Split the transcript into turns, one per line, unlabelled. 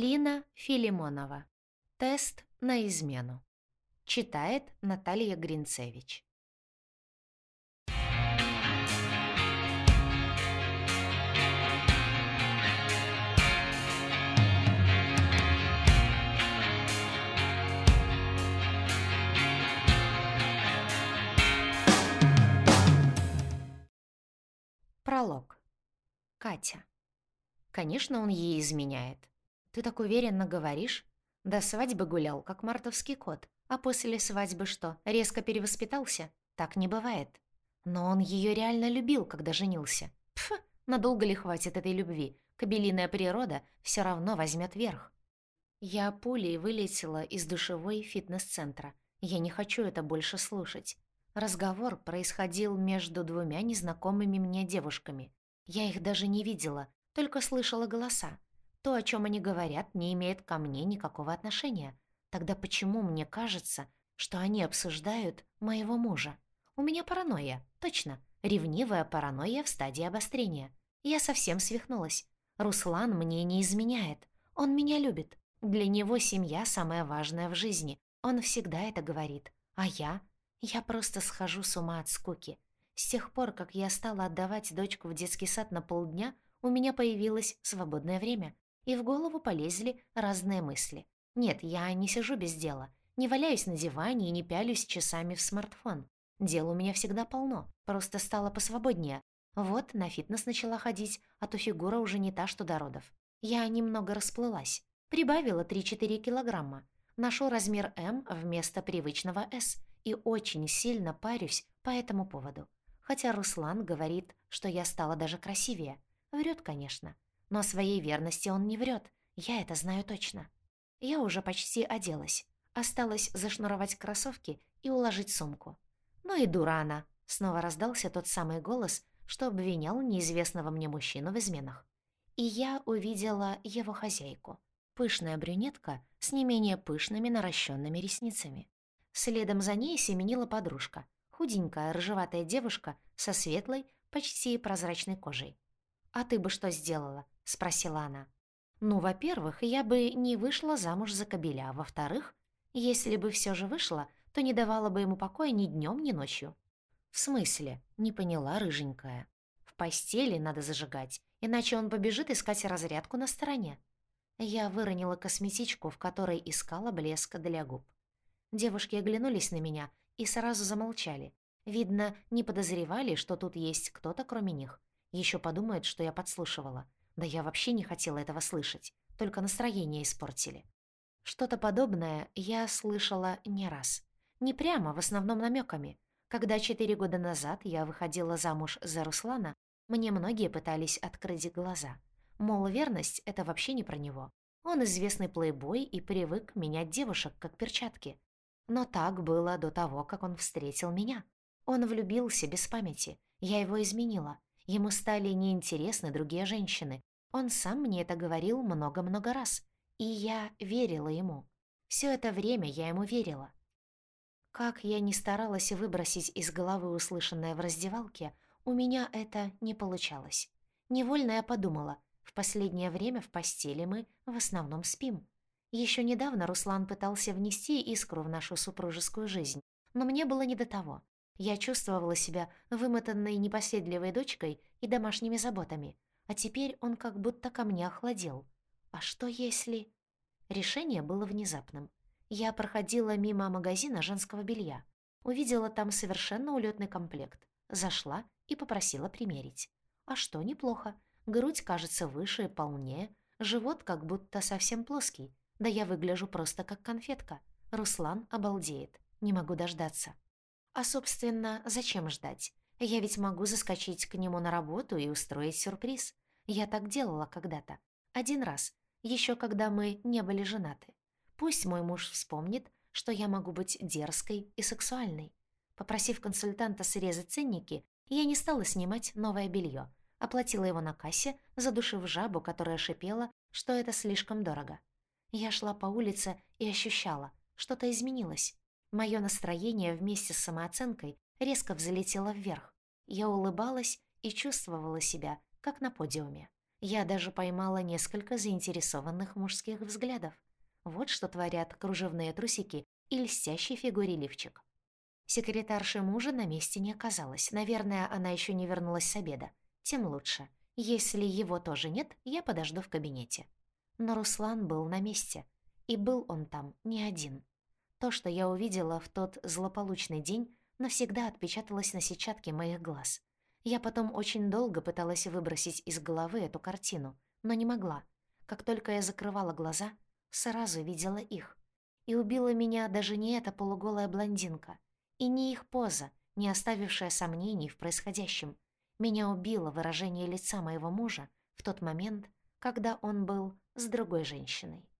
Лина Филимонова. Тест на измену. Читает Наталья Гринцевич. Пролог. Катя. Конечно, он ей изменяет. Ты так уверенно говоришь? До свадьбы гулял, как мартовский кот. А после свадьбы что, резко перевоспитался? Так не бывает. Но он ее реально любил, когда женился. Пф, надолго ли хватит этой любви? Кобелиная природа все равно возьмет верх. Я пулей вылетела из душевой фитнес-центра. Я не хочу это больше слушать. Разговор происходил между двумя незнакомыми мне девушками. Я их даже не видела, только слышала голоса. То, о чем они говорят, не имеет ко мне никакого отношения. Тогда почему мне кажется, что они обсуждают моего мужа? У меня паранойя, точно. Ревнивая паранойя в стадии обострения. Я совсем свихнулась. Руслан мне не изменяет. Он меня любит. Для него семья самая важная в жизни. Он всегда это говорит. А я? Я просто схожу с ума от скуки. С тех пор, как я стала отдавать дочку в детский сад на полдня, у меня появилось свободное время, и в голову полезли разные мысли. Нет, я не сижу без дела, не валяюсь на диване и не пялюсь часами в смартфон. Дел у меня всегда полно, просто стало посвободнее. Вот, на фитнес начала ходить, а то фигура уже не та, что до родов. Я немного расплылась. Прибавила 3-4 килограмма. Ношу размер М вместо привычного S и очень сильно парюсь по этому поводу. Хотя Руслан говорит, что я стала даже красивее. Врет, конечно. Но своей верности он не врет. Я это знаю точно. Я уже почти оделась. Осталось зашнуровать кроссовки и уложить сумку. «Ну и дура она!» — снова раздался тот самый голос, что обвинял неизвестного мне мужчину в изменах. И я увидела его хозяйку. Пышная брюнетка с не менее пышными наращенными ресницами. Следом за ней семенила подружка, худенькая рыжеватая девушка со светлой, почти прозрачной кожей. «А ты бы что сделала?» — спросила она. «Ну, во-первых, я бы не вышла замуж за кобеля, а во-вторых, если бы все же вышла, то не давала бы ему покоя ни днем, ни ночью». «В смысле?» — не поняла рыженькая. «В постели надо зажигать, иначе он побежит искать разрядку на стороне». Я выронила косметичку, в которой искала блеск для губ. Девушки оглянулись на меня и сразу замолчали. Видно, не подозревали, что тут есть кто-то кроме них. Еще подумают, что я подслушивала. Да я вообще не хотела этого слышать. Только настроение испортили. Что-то подобное я слышала не раз. Не прямо, в основном намеками. Когда четыре года назад я выходила замуж за Руслана, мне многие пытались открыть глаза. Мол, верность — это вообще не про него. Он известный плейбой и привык менять девушек, как перчатки. Но так было до того, как он встретил меня. Он влюбился без памяти. Я его изменила. Ему стали неинтересны другие женщины. Он сам мне это говорил много-много раз. И я верила ему. Все это время я ему верила. Как я ни старалась выбросить из головы услышанное в раздевалке, у меня это не получалось. Невольно я подумала, в последнее время в постели мы в основном спим. Еще недавно Руслан пытался внести искру в нашу супружескую жизнь, но мне было не до того. Я чувствовала себя вымотанной непоседливой дочкой и домашними заботами, а теперь он как будто ко мне охладел. А что если... Решение было внезапным. Я проходила мимо магазина женского белья. Увидела там совершенно улетный комплект. Зашла и попросила примерить. А что, неплохо. Грудь кажется выше и полнее, живот как будто совсем плоский. Да я выгляжу просто как конфетка. Руслан обалдеет. Не могу дождаться. А, собственно, зачем ждать? Я ведь могу заскочить к нему на работу и устроить сюрприз. Я так делала когда-то. Один раз. еще когда мы не были женаты. Пусть мой муж вспомнит, что я могу быть дерзкой и сексуальной. Попросив консультанта срезать ценники, я не стала снимать новое белье, оплатила его на кассе, задушив жабу, которая шипела, что это слишком дорого. Я шла по улице и ощущала, что-то изменилось. Мое настроение вместе с самооценкой резко взлетело вверх. Я улыбалась и чувствовала себя, как на подиуме. Я даже поймала несколько заинтересованных мужских взглядов. Вот что творят кружевные трусики и льстящий фигуре лифчик. Секретарши мужа на месте не оказалось. Наверное, она еще не вернулась с обеда. Тем лучше. Если его тоже нет, я подожду в кабинете. Но Руслан был на месте. И был он там не один. То, что я увидела в тот злополучный день, навсегда отпечаталось на сетчатке моих глаз. Я потом очень долго пыталась выбросить из головы эту картину, но не могла. Как только я закрывала глаза, сразу видела их. И убила меня даже не эта полуголая блондинка, и не их поза, не оставившая сомнений в происходящем. Меня убило выражение лица моего мужа в тот момент, когда он был с другой женщиной.